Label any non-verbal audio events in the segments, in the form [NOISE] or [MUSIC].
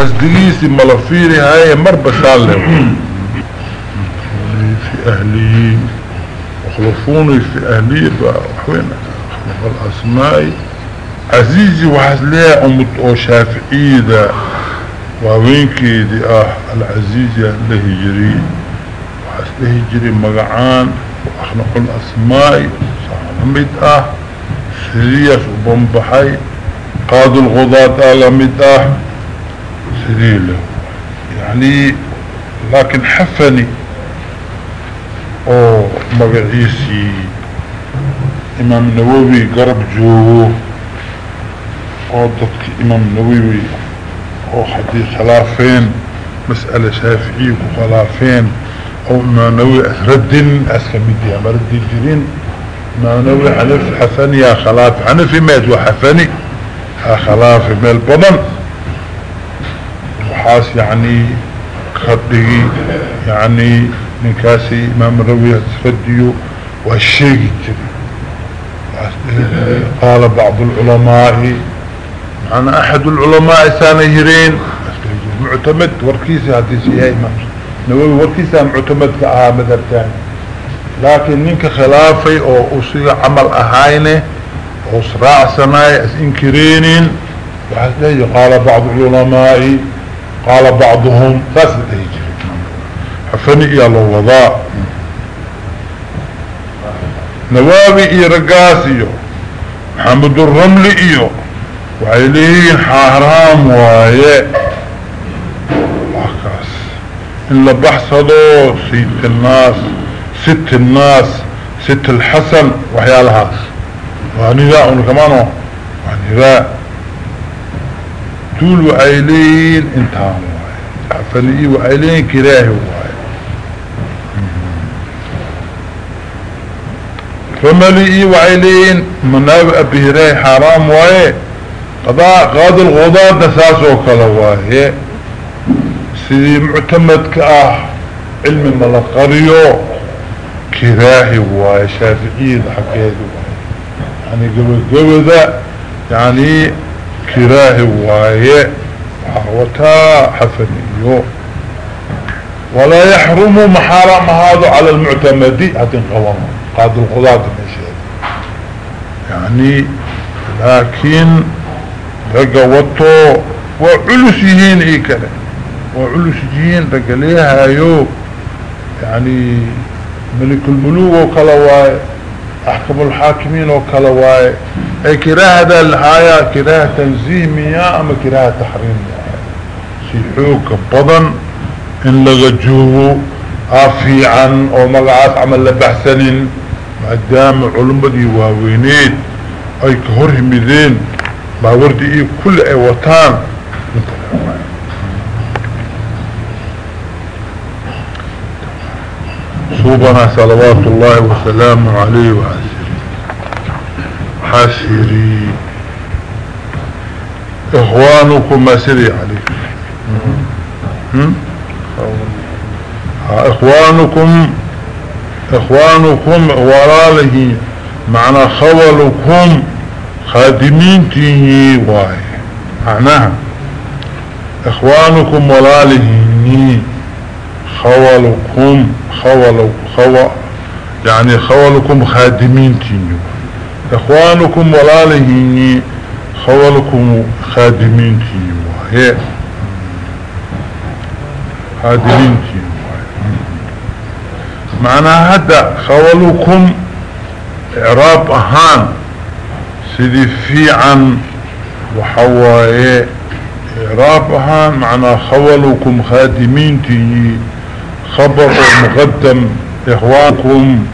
قصدقيسي ملفيري هاي مربى سالة في أهلي وخلفوني في أهلي وحوين أخلق الأسماء عزيزي وحسليها أمت أو شافعي ذا ووينكي دي آه العزيزة له جري وحسله جري مقعان. وأخلق الأسماء صحمد آه. سريس وبنبحي قاد الغضاة لمد آه. سريله يعني لكن حفني. أو مقعيسي إمام النووي قرب جوه. أو ضدك إمام النووي أو حديث خلافين. مسألة شافعي وخلافين. أو إمام النووي أسردن. اسكمدي أما ردي الجرين إمام النووي حنف حسن يا خلاف. حنفي ميت وحفني. ها خلاف ميل بضن وحاس يعني خطي يعني من كاسي امام النووي اسرديو والشيء جري قال بعض العلماء أنا أحد العلماء سانهرين معتمد وركيسي هذه شيء إمام نووي وركيسي معتمد كأها مذهب ثاني لكن منك خلافي أو أصيغ عمل أهاينة أو صراع سماي إنكرين وحسنه قال بعض العلماء قال بعضهم فاسد حفني إيا الله وضاء نوابي إي رقاسيو محمد الرملي إيو. وعليهين حرام واية. وحكاس إن لبحصدو سيد الناس ست الناس ست الحسن وحيالها وهنذاء كمانو وهنذاء تول وعيلين انتهام وايه عفلي وعيلين كراهي فملئي وعيلين منابع بهراي حرام وايه قضاء قاضي الغضاء نساسه كالواهي سيدي معتمد كاه علم ملقريو كراهي واي شافعي حقيقي يعني قبل قبل ذا يعني كراهي واي وحوتا حفنيو. ولا يحرم محرم هذا على المعتمد هاتين قوام قاضي الغضاء يعني لكن رقا وطو وعلسيهين اي كده وعلسيهين رقا ليها يو. يعني ملك الملوك وكالواي أحكم الحاكمين وكالواي أي كراهة الحياة؟ كراهة تنزيه مياه اما كراهة تحريم سيحوك بضن إن لغجوه افي عن أو مقعات عمل لبحسن مقدام علمدي واوينين أي كهره مذين ما وردي إيه كل أي وطان. صوبنا صلوات الله وسلامه عليه وعسيري حاسيري إخوانكم ما سري عليه إخوانكم إخوانكم وراله معنى خولكم خادمين تيهي واي. معناها إخوانكم ولالهيني خولكم خول خو يعني خولكم خادمين تيهي إخوانكم ولالهيني خولكم خادمين تيهي واي خادمين تيهي واي معناها هذا خولكم إعراب أهان سيدي في عن وحواي إعرابها معنى خولكم خادمين تي خبر مقدم إخوانكم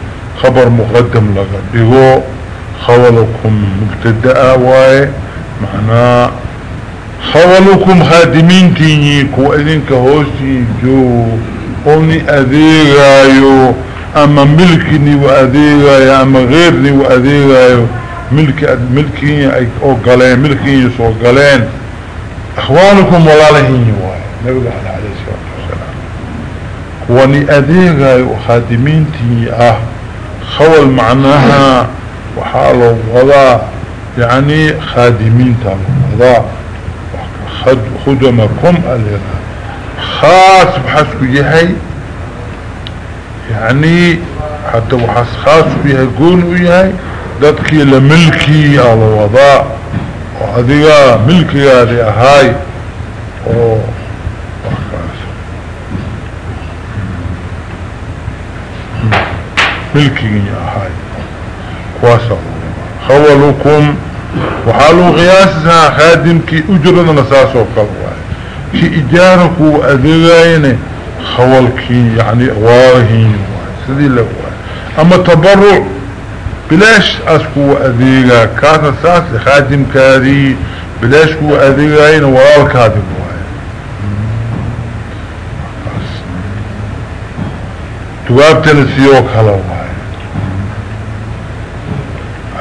خبر مقدم لك بيقو خولكم مبتدأ واي معنى خولكم خادمين تي كو إذن كهوسي جو قوني أذيغايو أما ملكني وأذيغايو أما غيرني وأذيغايو ملك ملكين أو قلين ملكين يسو قلين اخوانكم ولا لهين يواي نبي عليه الصلاة والسلام. واني اذيغا وخادمين تي آه خول معناها وحالو وضا يعني خادمين تالو وضا خدمكم الهراء خاص بحسك يهي يعني حتى وحس خاص بيها قول ويهي dadkii la milkii ala wadaa oo adiga milkigaadi ahaay oo wakaas waxaa lagu qiyaasahaa khaadimkii ujuradana saasoo kale waay ki ijaaraku adeegayne khawalkii yani waalahiin waay sidii la waay ama tabaruc بلاش اسكو اذيقا كاسا ساس خادم كاري بلاش كو اذيقاين ولا توابتنا سيوك هلا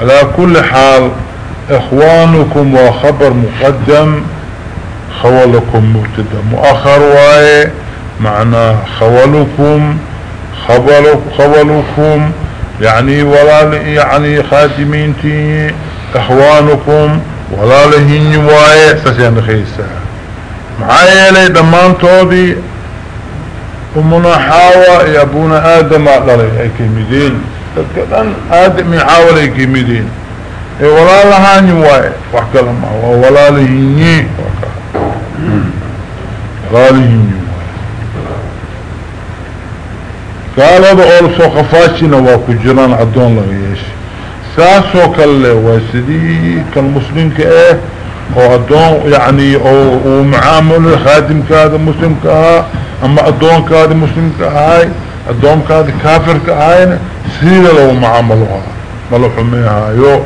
على كل حال إخوانكم وخبر مقدم خولكم مبتدأ. مؤخر واي معنى خولكم خولكم يعني ولا يعني خادمينتي إخوانكم ولا لهن واي سسيان خيسا معايا لي دمان توضي امنا حاوى يا ابونا آدم اقلالي أي كيميدين. تذكران آدم يحاول أي كيميدين. اي ولا لهن واي وحكا لما ولا لهن ولا لهن قال هذا أول سو خفاشنا وكجران عدون لغيش ساسو كالله واسدي كالمسلم كأه أو عدون يعني ومعامل خادم كهذا مسلم كها أما عدون كهذا مسلم كهاي عدون كهذا كافر كهاي سيدة لو معاملوها ملو حميها يو.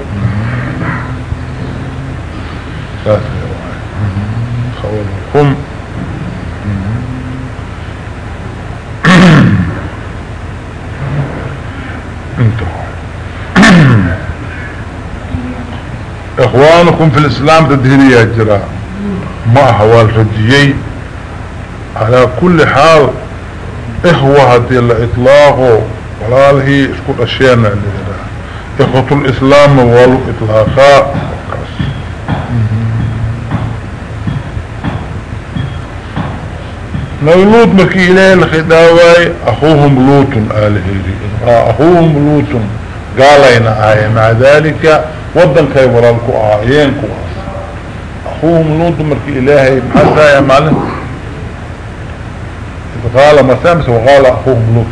خوالكم إخوانكم في الإسلام تدهيرية جرا. ما هو الرجيي على كل حال إخوة هذه الإطلاق ولا هي اسكت اشيانا اللي إخوة الإسلام والإطلاقاء. لو لوط مكي إليه الخداوي أخوهم لوط آله أخوهم لوط قال إنا آية مع ذلك ودن كي ورالكو آيين أخوهم لوط مكي إلهي محسا يا معلم قال مسامس وقال أخوهم لوط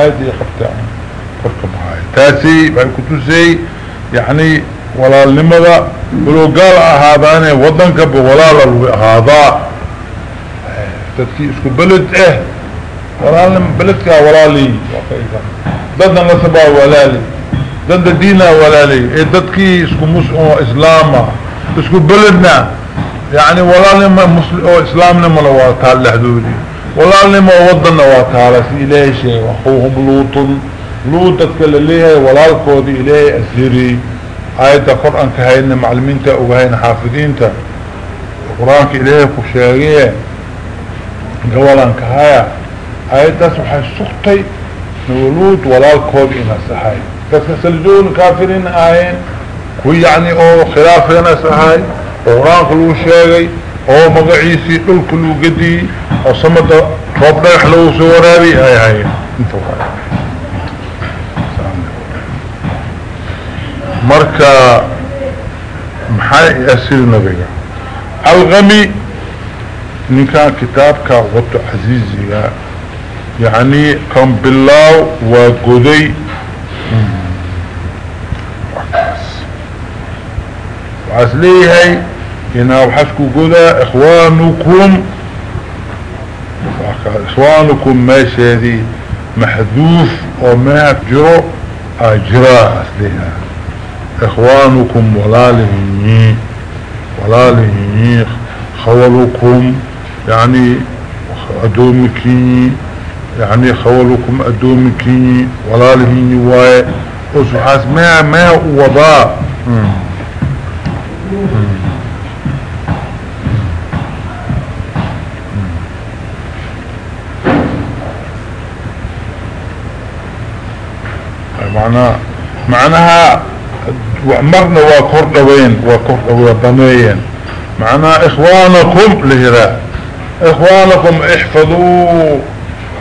آية دي خبت فرق معايا تاسي بأي كتوسي يعني ولا لماذا؟ ولو قال هذا ودن كب ولا هذا. تدكي اسكو بلد آه ورالي بلدك ورالي ددنا نصبا ولالي دد دينا ولالي إيه ددكي اسكو مسؤو اسلاما اسكو بلدنا. يعني ولالي مسلم أو اسلامنا ملواتها لحدودي. ولالي ما ودنا في اليه شيء واخوهم لوط. لوط تتكلم ليه ولالكودي اليه اسيري. آية القرآن كهين معلمين وهين حافظين القرآن كإليه كشاقية قوالا كهايا ايداس وحي سقطي نولود ولا الكود أنا سحاي كسلجون كافرين آيين كوي يعني أو خلافين سحاي قرآن كلو شاقي أو مقعيسي دول كلو قدي أو صمد طوب نيح لو سورابي هاي هاي. انتو هاي مركا محاي اسير نبيا. الغمي نكان كتابك وطو عزيزي يعني كان بالله وقدي وعسليه هنا وحسكو قدا إخوانكم إخوانكم ماشي هذه محذوف وما جرو اجراء اصليها إخوانكم ولا لهنين ولا لهنين خولكم يعني أدومكي يعني خولكم أدومكي ولا لهي واي. ما ما وضاء معناها معناها مرنا وكردوين وكردوين ضميين معنى إخوانكم لهذا. إخوانكم احفظوا.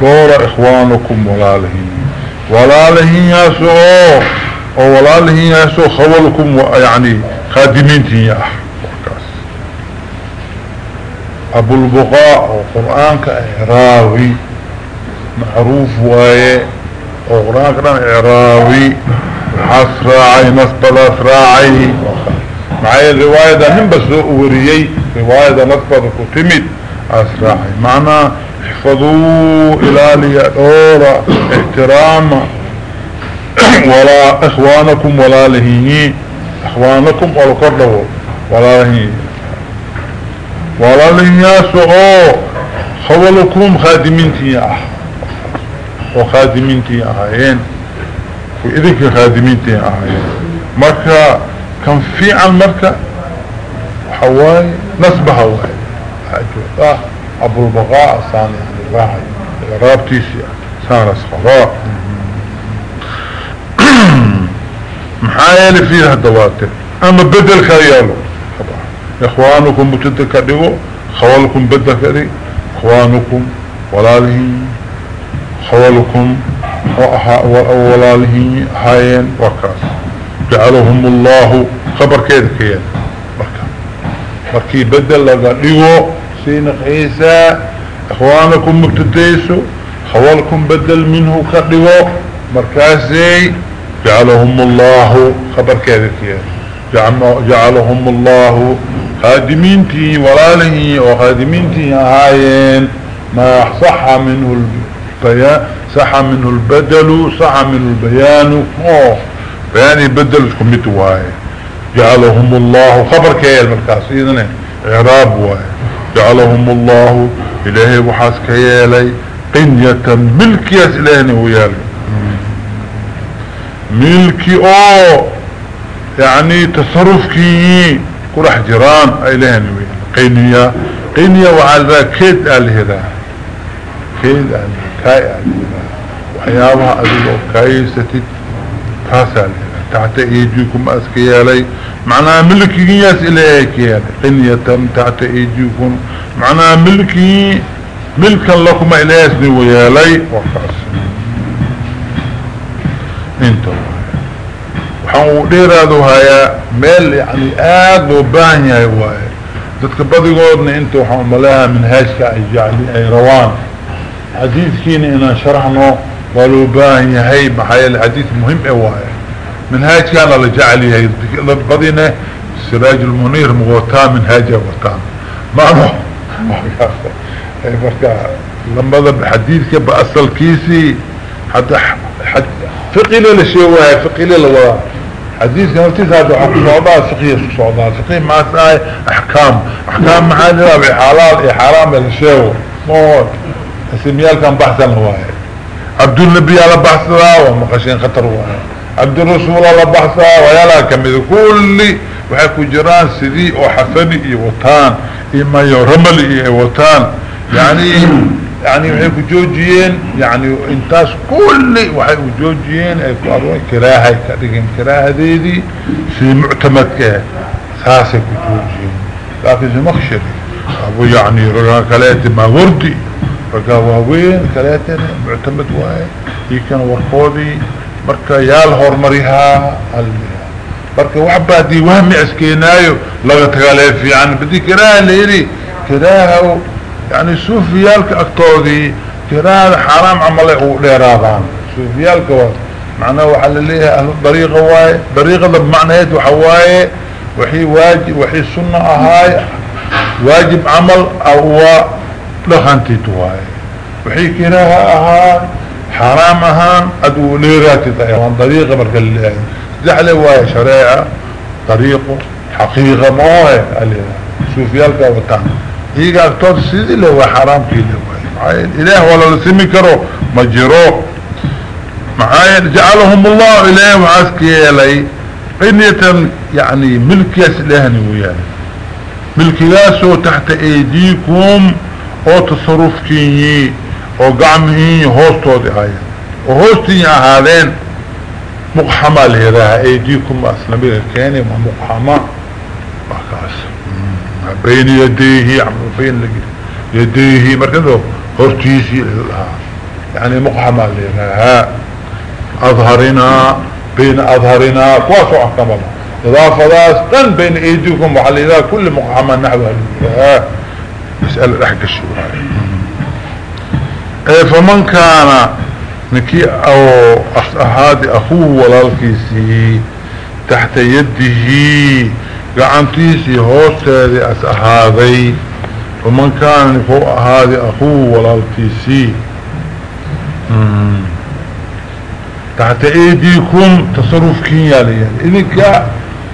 دور إخوانكم ولا لهين. ولا لهين ياسو ولا لهين ياسو خولكم يعني خادمين تياه أبو البقاء وقرآن كإعراوي معروف وآية. وقرآن كان إعراوي حسراعي نصب الأسراعي معايا الرواية ده هم بس وريي رواية ده نصب كتمت أسراعي معنى احفظوا إلى ليأورا احتراما. ولا إخوانكم ولا لهيني. إخوانكم ولا قرده ولا لهيني. ولا لهياسو خولكم خادمين أح وخادمين أحيين وإذنك خادمين أحيين مركا كان في عن مركا؟ حواي نصب حواي. حاجة. أبو البقاء ثاني يعني راحي رابتيسي سان اسخراء [COUGHS] محايل فيها الدواتر أما بدل خياله إخوانكم ديو خوالكم بدك دي إخوانكم ولاله خوالكم ولاله هايين وكاس. جعلهم الله خبر كيد كيد. مركي بدل لغا ديو سينق عيسى إخوانكم مبتديسو خوالكم بدل منه كديو. مركاسي جعلهم الله خبر كيد كيد. جعلهم الله خادمينتي ولاله وخادمينتي هايين. ما صح منه البيان صح منه البدل صح منه البيان. أوه بياني بدل كميت واي. جعلهم الله خبر كيال مركز اذن إعراب واي. جعلهم الله إلهي وحاس كيالي قنية ملكي اسلاني ويالي ملكي أو يعني تصرف كي كل حجران ايلاني قنية قنية وعلى كيد الهدا كيد الهدا كاي وحيابها اذلو كايستي تاسع تحت ايديكم اسكيالي معناها ملكي ياس اليك يعني قنية تحت ايديكم معناها ملكي ملكا لكم الياسني ويالي وقاس انتو۔ waxaan dheeraado hayaa meel yani aada loo baahan yahay waaye dadka badigoodna inta waxaan umaleha manhaajka ay jecli ay حديث كين إنا شرحنا والوباهن يهي محايا الحديث مهم اوائه من هاج كان لجعلي هاي البضينة السراج المنير مغوطا من هاجة وغوطا مانو اي فرقا لما ذب حديث كبه اصل كيسي حتى حد فقيلة لشي وهي فقيلة لو حديث كان ارتيس هادو حقوص وضع فقية وضع فقية ما اصلاي أحكام. أحكام معاني رابع حلال اي حرام لشي وهي موت. اسميال كان بحثا هواي عبد النبي على بحثا ومقاشين خطر هواي عبد الرسول على بحثا ويلا كمذ كل وحكو جيران سدي وحفني وطان إما يرمل وطان. يعني يعني وحيكو جوجيين يعني انتاس كل وحيكو جوجيين ايكو اروين كراهة كدقين كراهة ديدي في معتمد كه ساسي كجوجيين لكن زي مخشري. أبو يعني رجا كلاتي ما وردي. رجا واوين كلاتي معتمد واي يكن ورقودي مركا يال هورمريها المريها مركا وحبا دي وهمي اسكينايو لغا تغالي في عن بدي كراهة ليري. كراهة يعني سوفيالك أكتوذي كراد حرام عمله وليرادان سوفيالك واد معناه وحل ليه أهل الطريقة واي طريقة بمعنى وحواي وحي واجب وحي سنة أهاي. واجب عمل أو لخانتي تواي وحي كراها اهاي حرام أهان أدو ليراتي طيران طريقة اللي زحلة واي شريعة طريقة حقيقة ما هو سوفيالك وطان هي اكتوب سيدي لو حرام كي لو إله ولا لسمي كرو مجروح معاين جعلهم الله إله وعسكي إلي قنية يعني ملك يسلهني وياه ملك ياسو تحت أيديكم. أو تصرف كيني أو قعمهي هوستو دي هاي وهوستي هذين مقحمة لهذا ايديكم اسلامي الكيني ومقحمة بكاس بين يديه عمل بين يديه مركزه هرتيسي يعني مقحمة لها أظهرنا بين أظهرنا كواسو أحكمنا إذا فضاس تن بين إيديكم وحل إذا كل مقحمة نحو يسأل الأحق الشبهة إيه فمن كان نكي أو هذا أخوه ولا الكيسي تحت يده قعنتيسي هوستيدي أسأهاذي ومن كان فوق هذه أخوه ولا الكيسي تحت أيديكم تصرف كينيا لي إذنك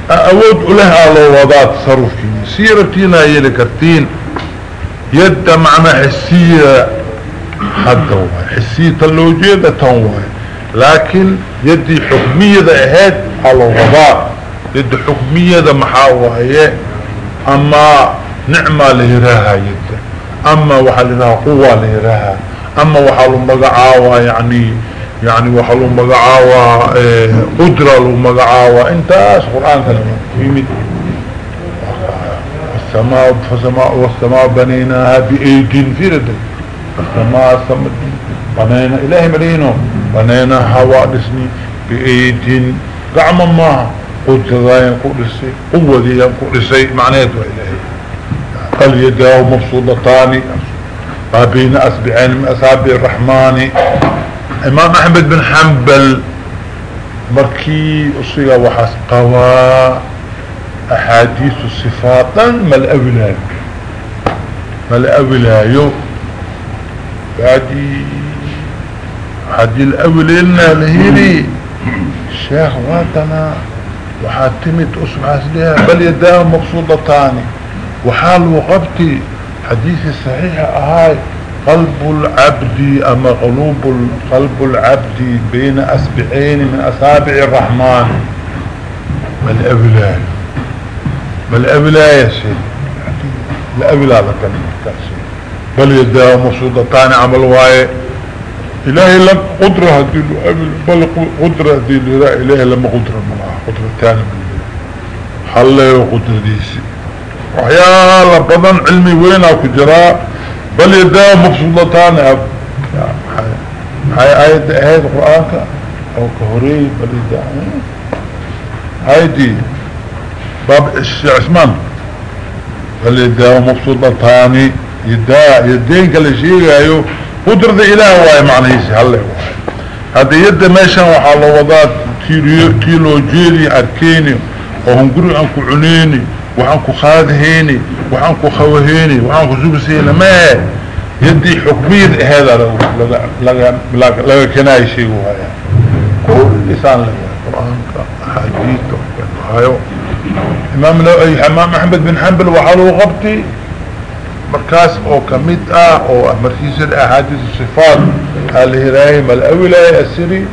أود لها لو وضع تصرف كينيا. سيرتينا هي لكرتين يد معنى حسية حد هو حسية اللوجية تنوى لكن يدي حكمية اهد على وضع يد حكمية محاوة أما نعمة لهراها يد. أما وحل لها قوة لهراها أما وحل مقعاوة يعني يعني وحلو مقعاوة قدرة لو مقعاوة انت قرآن كلمة؟ يمد السماء فسماء والسماء بنيناها بأيد في السماء سمد بنينا إلهي ملينو بنينا هواء لسني بأيد قعما ما قدرة ينقل السي قوة دي ينقل السي معناته إلهي. قل يداه مبسوطتان ما بين أسبعين من أسابع الرحمن. إمام أحمد بن حنبل. مركي اصيغا وحاس قوا أحاديث صفاتا ما الاولاي ما الاولاي بعدي حدي الاولين لهيري الشيخ واتنا وحاتمت اصبع سليها بل يداه مبسوطتان وحال وقبتي حديث الصحيح هاي قلب العبد أما قلوب قلب العبد بين أسبعين من أسابع الرحمن. ما ما الأبلاء يا سيدي الأبلاء لك المكاسي بل يداه مصودتان عمل واي. إلهي لم قدرة هدي بل قدرة هدي لا إلهي لما قدرة منها قدرة تاني من حلي وقدرة ديسي وحيا لبضان علمي وين أو كجراء بل يداه مبسوطتان أب. هاي آية آية القرآن أو كهوري بل يداه هاي دي. باب عثمان. بل يداه مبسوطتان يدا يدين كل شيء ايو قدرة إله واي معنيسي هلا هذا يد ماشان وحال وضات كيلو جيري أركيني. وهم قروا أنكو عنيني. وحنكو خادهيني وحنكو خوهيني. وحنكو زبسيني. ما يدي حكمية هذا لغا كناي شيء وهاي كل لسان لغا. القرآن حديث هايو إمام لو إمام احمد بن حنبل وحلو غبتي. مركز أو كميت آه أو مركز الأحاديث الصفات. الهرايم الاولى السري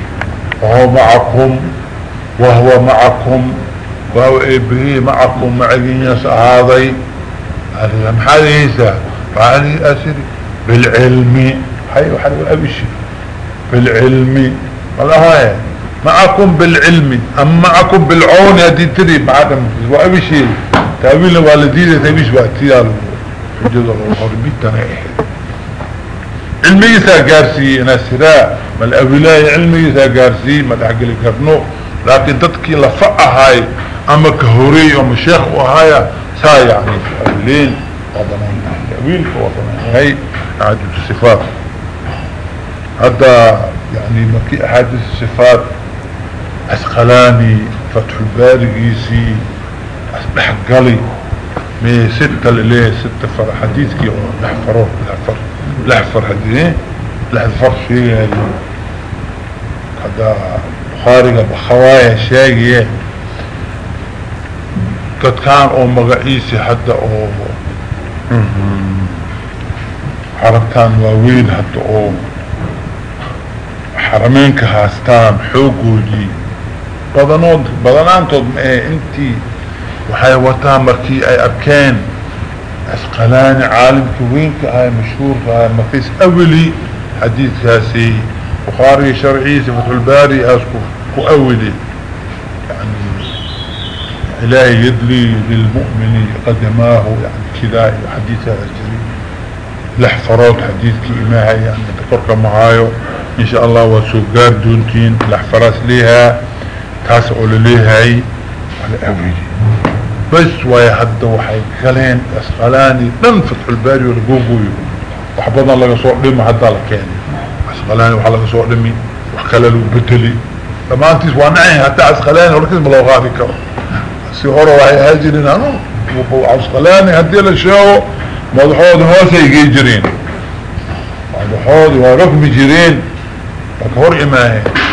وهو معكم. وهو معكم. وهو إبهي معكم. معين يسعاضي هذا محاديثة فعلي أسري بالعلم. حيو حلو أبشي بالعلم. والله هاي. معكم بالعلم أم معكم بالعون يدي تري معكم وأبشي تأويل والدين تبيش وقتيال حجد الله بيتنا. علمي ساقارسي ناسراء ما الأولاء علمي ساقارسي ما تحقل كرنو لكن تدكي لفقها هاي. اما كهوري اما شيخ وهايا سا يعني الليل وضنين تأويل وضنين هاي احاديث الصفات. هذا يعني مكي أحاديث الصفات. أسقلاني فتح الباري قيسي أصبح قلي. من ستة لليه ستة فر حديث كي لحفره لحفر لحفر حديث لحفر شيء هذا بخاري بخوايا شاقية dadkaan oo magaciisi hadda oo xarabtaan waaweyn hadda oo xarameenka haastaan xoogoodii بدنود بدنانتود إيه، إنتي وحيواتها مركي أي اركان أسقلاني عالم كوينك اي مشهور اي مقيس أولي حديث كاسي بخاري شرعي سفة الباري اسكف كأولي. يعني إلهي يدلي للمؤمن قدماه يعني كذا حديثها الجريم لحفرات حديث كإماها يعني تفرق معايو. إن شاء الله واسوكار دونتين لحفرات ليها. يعني ليها تاسعوا لليها على أولي بس ويا حد وحي كلين أسقلاني من فتح الباري والقوقوي وحبضنا الله يصور لما حد الله كاني أسقلاني وحلا يصور لمي وحكاللو بتلي لما أنتس وانعي حتى أسقلاني ولكن ملو غافي كو سيهورو وحي هاجرين أنو وأسقلاني هدي لشاو مضحوض هوسي يجيجرين مضحوض وركب جيرين وكهور إماهي. شيئنانك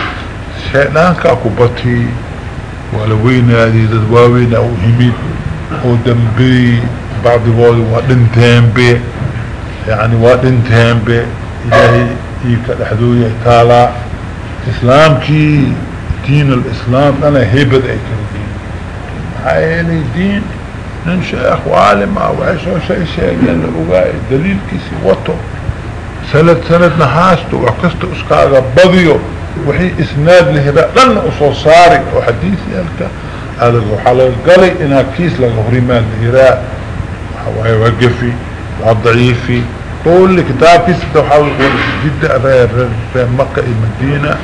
أكو بطي ولوين هذه دواوين أو هميد أو دنبي بعض الوضع وادنتين بي يعني وادنتين بي إلهي إيكا الحدوية تالا إسلام كي دين الإسلام أنا هيبت اي كردين هاي دين ننشأ اخو عالم أو عيشو شيء شيء لأن الوغاية دليل كيسي وطو. سنة سنة نحاستو وعكستو إسكاغا بضيو. وحي إسناد لهباء لن أصول صاري وحديث يالك. هذا الحلال قلي إنها كيس لغهرمان لهراء وحواي وقفي وضعيفي. كل كتاب كيس وحاول جدا في مكة المدينة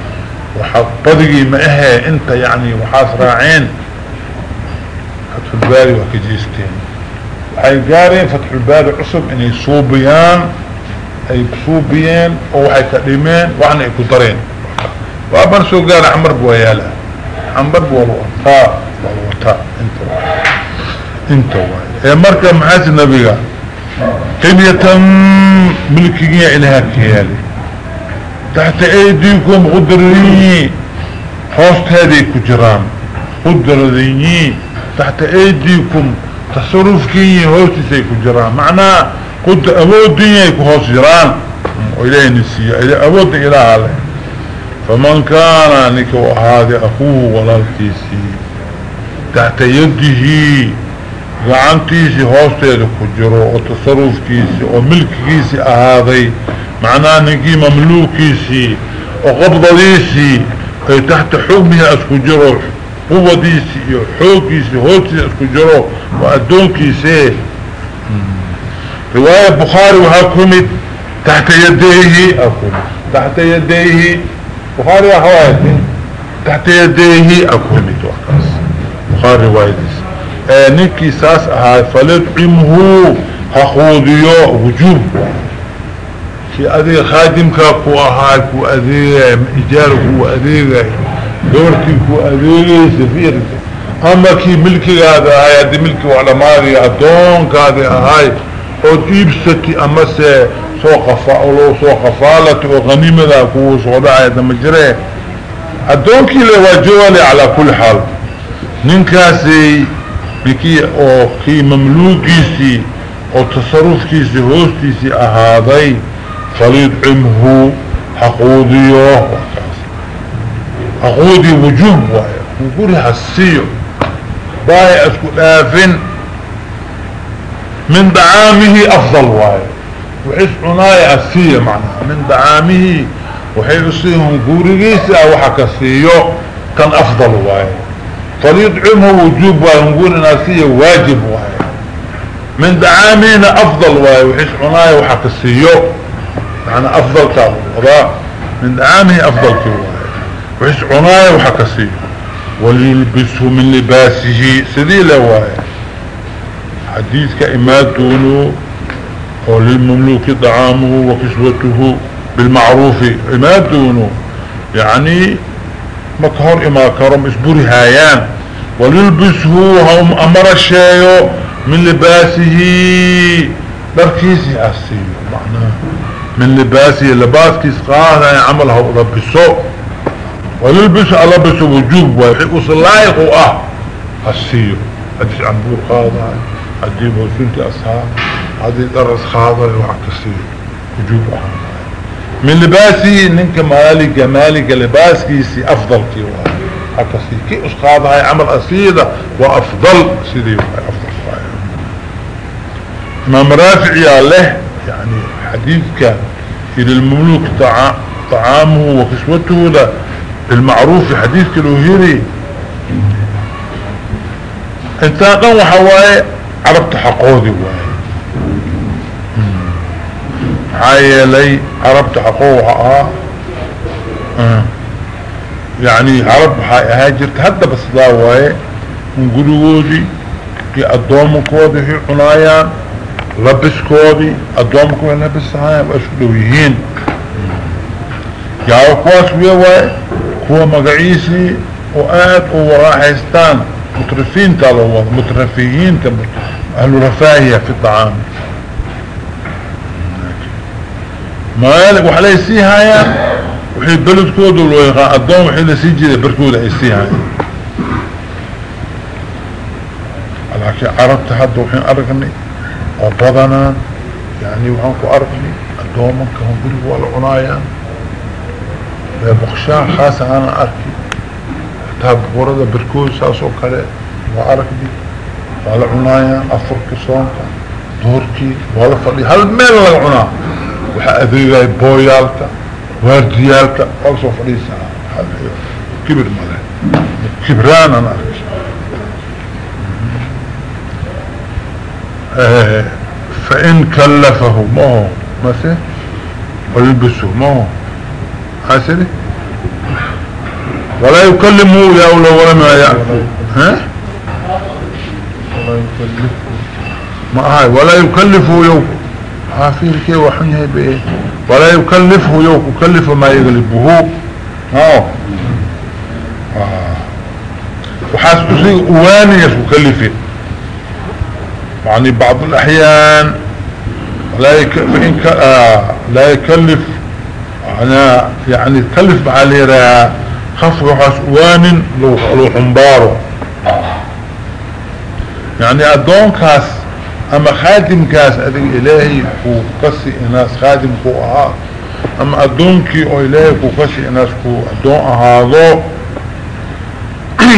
وحبضي معها إنت يعني وحاس راعين. فتح الباري وكجيستين. وحي قارين فتح الباري عصب ان يصوبيان أي بصوبيان أو حي كلمين وحنا يكدرين وابن سوقان عمر بويالا عمر بوالوطاء والوطاء انت انت واي مركا محاس النبي قمية ملكية إلها كيالي. تحت أيديكم غدريني. حوست هذه كجران غدريني. تحت أيديكم تصرف كي هوستي سي كجران معناه قد ابود دنيا يكو هوست جران وإليه نسية. ابود إله عليه فمن كان نكو هذا أخوه ولا الكيسي تحت يده غعنتيسي هوستيد كجرو وتصرف كيسي وملك كيسي أهاضي معناه نكي مملوك كيسي وقبض ديسي. تحت حكمه اسكجرو قوة ديسي حوك كيسي هوستيد اسكجرو وأدون كيسي. رواية بخاري وهاكمت تحت يديه أكمت تحت يديه بخاري أخواتي تحت يديه أكوني توقاس بخاري وايدس آه نكي ساس أهاي فلطعمه هخوضيو وجوب. كي أذي خادمك كو أهاي كو أذي إجارك كو أذي دورتي كو أذي سفير أما كي ملكي هذا هاي أدي ملكي وعلى ماري أدونك هذا هاي وديبستي أما سي سوق فاولو سوق فالت وغنيمة كو صدع دمجره أدونكي لواجوالي على كل حال. ننكاسي بكي أو كي مملوكيسي أو تصرفكيسي هوستيسي اهاضي فليطعمه حقوديوه حقودي وجوب وايه وقولي حسيو. باي اسكو دافن. من دعامه أفضل وايه وحيث عناية أسية معناها من دعامه وحيث أسيهم قوريسة وحكسيه كان أفضل واي. فليطعمه وجوب واي ونقول إن أسية واجب واي. من دعامين أفضل واي وحيث عناية وحكسيه يعني أفضل كابو من دعامه أفضل كواي وحيث عناية وحكسيه وليلبسه من لباسه سديل واي. حديث كإمات دونه وللمملوك طعامه وكسوته بالمعروف ما دونه. يعني مكهر إما كرم اسبوري هايان. وللبسه هم أمر الشيء من لباسه. بركيسي اسيه معناه. من لباسه لباس كيس قاهنا يعملها ولبسه وللبسه ألبسه وجوب ويحيقوا صلايق واه اسيه حديث عنبور قاضي حديث وسنة أصحاب هذه درس خاضر وعكسي وجوب من لباسي ننك مالي جمالي لباسي سي أفضل كي عكسي كي اسخاض هاي عمل اصيلة وأفضل. سيدي أفضل إمام رافع يا له يعني حديث كان إلى المملوك طعامه وكسوته المعروف في حديث كالوهيري انتاقا وحواي عربت حقودي واي هاي لي عربت حقوها آه يعني عرب هاجرت هذا بس لا واي من قلوودي في الدوم كودي في عنايان لبس كودي الدوم كودي لبس هاي واشدويهين يا كواس ويا هو مقعيسي وآد وراحيستان مترفين تالو مترفيين أهل رفاهية في الطعام. ما يالك وحلا يسيها يا وحي بلد كود والويقاء الدوم وحي لسيجي بركود يسيها لكن عربت حد وحين أرقني. وبضنا. يعني وحنكو أرقني. الدوم كهم بريق والعنايا. بخشان خاصة أنا أركي تاب ورد بركود ساسو كله وأركني وعلى عنايا أفرك صونك دوركي. ولا فضي هل ميل لغنا وحا أذيغي بويالك وارديالك أوصو فريسا كبر ماله كبران أركي آه فإن كلفه ما هو مثل ويلبسه ما هو. حاسري ولا يكلمه يا أولى ولا ما يعرفه ها؟ ولا يكلفه ما هاي ولا يكلفه يوم. عافيه كي وحنيه بايه ولا يكلفه يوم يكلف ما يغلبه. آه. آه. وحاسب شيء أواني يكلفه يعني بعض الأحيان لا يك... فإن ك... آه. لا يكلف. أنا يعني يكلف معاليرا خفق وحاس أوان لو, لو حنباره يعني أدون كاس أما خادم كاس أدق إلهي كو قسي إناس خادم كو أها. أما أدونكي أو إلهي كو قسي إناس كو أدون أهاضو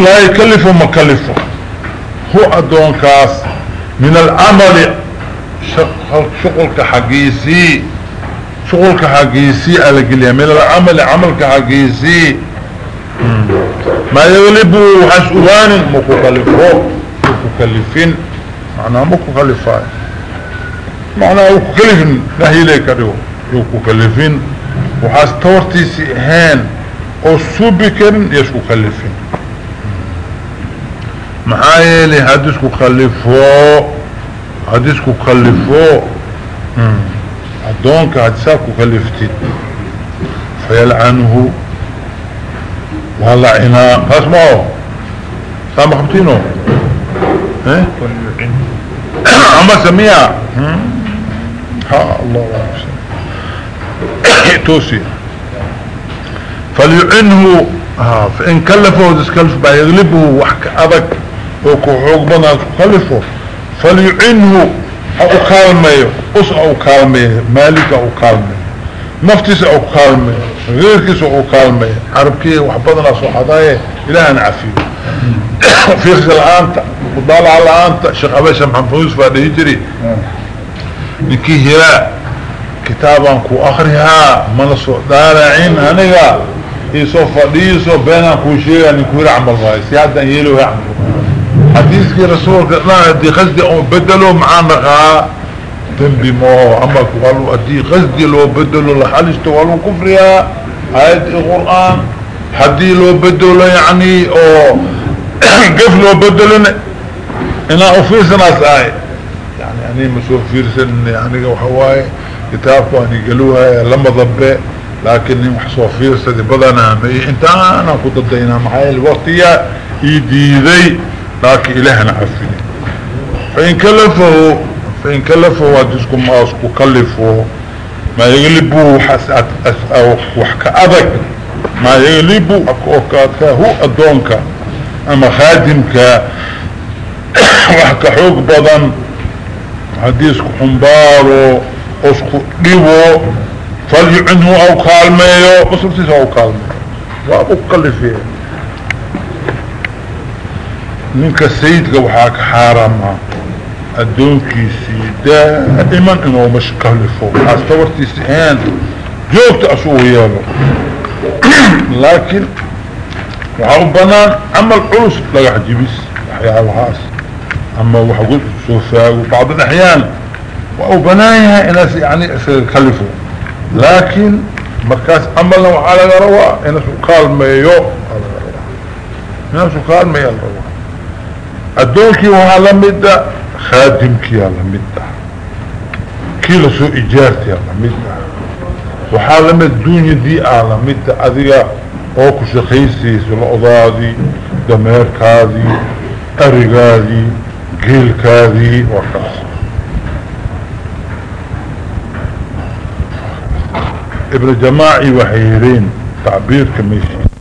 لا يكلف مكلفه هو أدون كاس من العمل. شغلك حقيسي. شغلك حقيسي ألقليا من العمل عملك حقيسي. ما يغلبه حسوان مكلفه مكلفين معناه مكلفين معناه مكلفين نهي ليك اليوم مكلفين وحاس تورتيسي هان أو سوبكن يش مكلفين معايا لي هادس مكلفو هادس مكلفو عدونك هادساك مكلفتين فيلعنه والله أنا قسمه سامح إيه؟ أما سميع. ها الله توسي فليعنه. ها فإن كلفه دسكلف با يغلبه وحك أبك وكحوق بنا كلفه. فليعنه. أو كالمي أس أو كالمي مالك أو كالمي نفتس أو كالمي غيركس أو كالمي عربكي وحبضنا صحضايا إلهنا عفيه في خزل آنتا وضال على آنتا شيخ أباشا محمد يوسف هذا يجري نكي هراء كتابا كو أخرها منصو دارعين هنغا يسو فديسو بينا كو شيئا نكو يعمل رأي سيادة يلو يعمل حديثك رسولك لا دي خزدي أو بدلو معانا تنبي مو أما قالوا أدي قصدي لو بدلوا لحالشت ولو كفرها آيات القرآن حدي لو بدلوا يعني أو [COUGHS] قف لو بدلنا انا افيرسنا ساي يعني يعني مسوف فيرسن يعني وحواي كتابه اني قالوها لما ضبه لكن فيرسة دي بدنا مي أنت أنا كنت ضدينا معايا الوقتية إيدي ذي لكن الهنا عفني فإن كلفه فإن كلفه وادسكم ماسكو كلفه ما يغلبه حسات أو وحكا أبك. ما يغلبه أكوكاتك هو أدونك أما خادمك [COUGHS] وحكا حوق بدن حديثك حنبارو أسكو ديبو فليعنه أو كالميو وصفتيس أو كالميو وابو قلفيه منك السيد وحاك حارما الدونكيسي دائما إنه مش كلفو أستورتي سيان جوكت أسوه يالو. [COUGHS] لكن وحاو بنان عمل عرس لغا حجيبس حيا الهاس أما وحقول سوفاق وبعض الأحيان وأو بنايها إناس يعني كلفوا لكن مركز عملنا وعلى رواء إناس قال ما يو إناس قال ما يو الدولكي وعلى مدة خادمكي على مدة. كيلو سو إجارتي على مدة. وحال مد الدنيا دي على مدة أذيك أوكو سلعضادي دمير كاذي أرقاذي قيل كاذي وكاس ابن جماعي وحيرين تعبير كميشي.